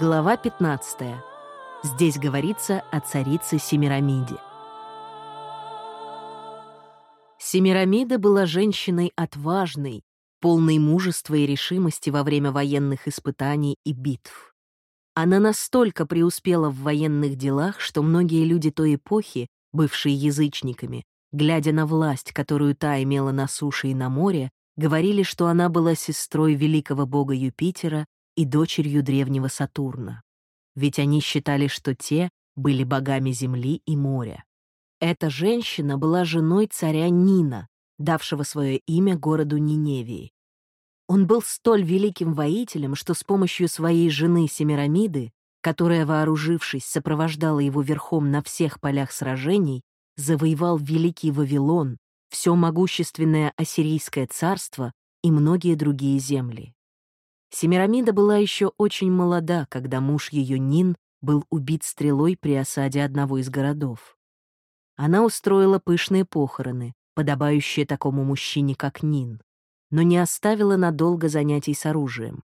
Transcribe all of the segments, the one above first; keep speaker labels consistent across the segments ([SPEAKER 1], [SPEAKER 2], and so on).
[SPEAKER 1] Глава 15. Здесь говорится о царице Семирамиде. Семирамида была женщиной отважной, полной мужества и решимости во время военных испытаний и битв. Она настолько преуспела в военных делах, что многие люди той эпохи, бывшие язычниками, глядя на власть, которую та имела на суше и на море, говорили, что она была сестрой великого бога Юпитера и дочерью древнего Сатурна. Ведь они считали, что те были богами земли и моря. Эта женщина была женой царя Нина, давшего свое имя городу Ниневии. Он был столь великим воителем, что с помощью своей жены Семирамиды, которая, вооружившись, сопровождала его верхом на всех полях сражений, завоевал Великий Вавилон, все могущественное Ассирийское царство и многие другие земли. Семирамида была еще очень молода, когда муж ее Нин был убит стрелой при осаде одного из городов. Она устроила пышные похороны, подобающие такому мужчине, как Нин, но не оставила надолго занятий с оружием.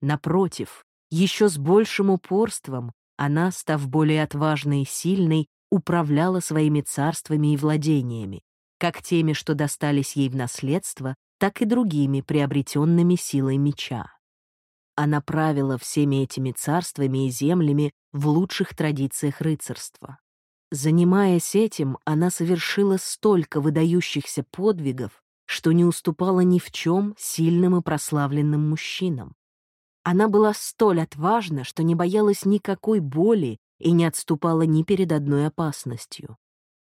[SPEAKER 1] Напротив, еще с большим упорством она, став более отважной и сильной, управляла своими царствами и владениями, как теми, что достались ей в наследство, так и другими, приобретенными силой меча. Она правила всеми этими царствами и землями в лучших традициях рыцарства. Занимаясь этим, она совершила столько выдающихся подвигов, что не уступала ни в чем сильным и прославленным мужчинам. Она была столь отважна, что не боялась никакой боли и не отступала ни перед одной опасностью.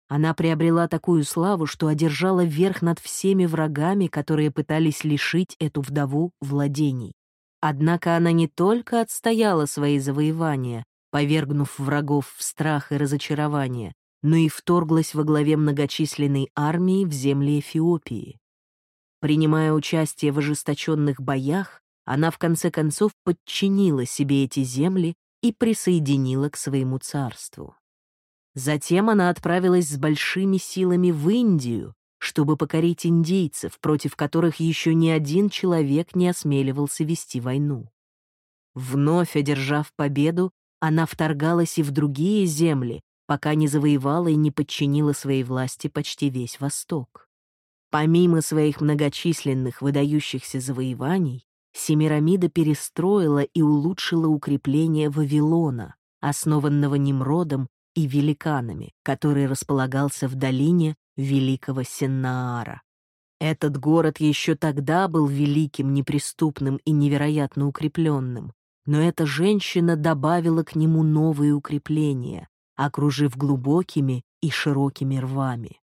[SPEAKER 1] Она приобрела такую славу, что одержала верх над всеми врагами, которые пытались лишить эту вдову владений. Однако она не только отстояла свои завоевания, повергнув врагов в страх и разочарование, но и вторглась во главе многочисленной армии в земли Эфиопии. Принимая участие в ожесточенных боях, она в конце концов подчинила себе эти земли и присоединила к своему царству. Затем она отправилась с большими силами в Индию, чтобы покорить индейцев, против которых еще ни один человек не осмеливался вести войну. Вновь одержав победу, она вторгалась и в другие земли, пока не завоевала и не подчинила своей власти почти весь Восток. Помимо своих многочисленных выдающихся завоеваний, Семирамида перестроила и улучшила укрепление Вавилона, основанного Немродом и великанами, который располагался в долине великого Сеннаара. Этот город еще тогда был великим, неприступным и невероятно укрепленным, но эта женщина добавила к нему новые укрепления, окружив глубокими и широкими рвами.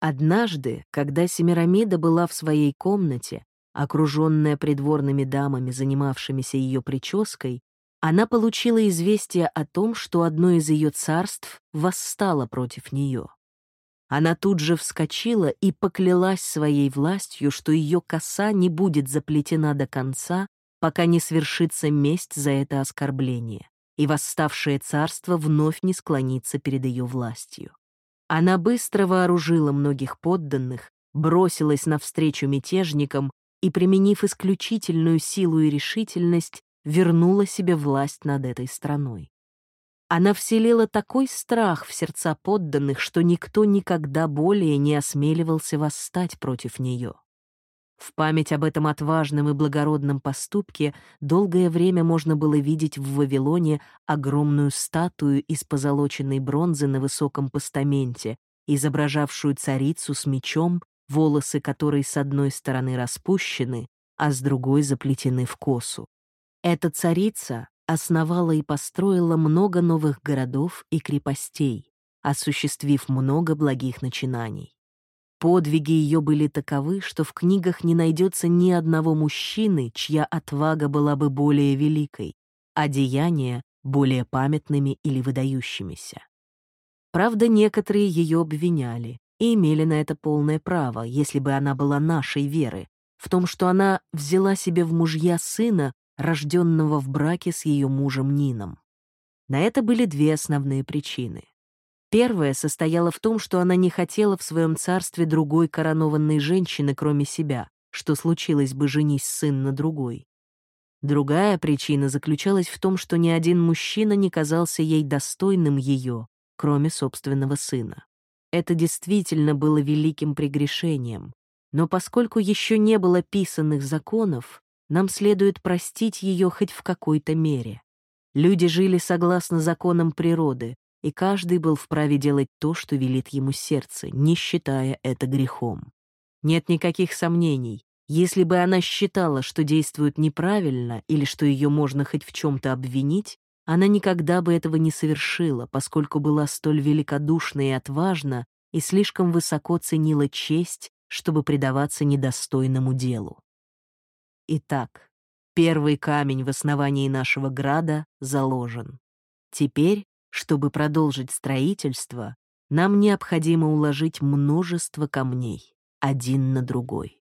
[SPEAKER 1] Однажды, когда Семирамида была в своей комнате, окруженная придворными дамами, занимавшимися ее прической, она получила известие о том, что одно из ее царств восстало против нее. Она тут же вскочила и поклялась своей властью, что ее коса не будет заплетена до конца, пока не свершится месть за это оскорбление, и восставшее царство вновь не склонится перед ее властью. Она быстро вооружила многих подданных, бросилась навстречу мятежникам и, применив исключительную силу и решительность, вернула себе власть над этой страной. Она вселила такой страх в сердца подданных, что никто никогда более не осмеливался восстать против нее. В память об этом отважном и благородном поступке долгое время можно было видеть в Вавилоне огромную статую из позолоченной бронзы на высоком постаменте, изображавшую царицу с мечом, волосы которой с одной стороны распущены, а с другой заплетены в косу. Эта царица основала и построила много новых городов и крепостей, осуществив много благих начинаний. Подвиги ее были таковы, что в книгах не найдется ни одного мужчины, чья отвага была бы более великой, а деяния — более памятными или выдающимися. Правда, некоторые ее обвиняли и имели на это полное право, если бы она была нашей веры, в том, что она взяла себе в мужья сына, рожденного в браке с ее мужем Нином. На это были две основные причины. Первая состояла в том, что она не хотела в своем царстве другой коронованной женщины, кроме себя, что случилось бы женись сын на другой. Другая причина заключалась в том, что ни один мужчина не казался ей достойным ее, кроме собственного сына. Это действительно было великим прегрешением, но поскольку еще не было писанных законов, нам следует простить ее хоть в какой-то мере. Люди жили согласно законам природы, и каждый был вправе делать то, что велит ему сердце, не считая это грехом. Нет никаких сомнений, если бы она считала, что действует неправильно или что ее можно хоть в чем-то обвинить, она никогда бы этого не совершила, поскольку была столь великодушна и отважна и слишком высоко ценила честь, чтобы предаваться недостойному делу. Итак, первый камень в основании нашего града заложен. Теперь, чтобы продолжить строительство, нам необходимо уложить множество камней, один на другой.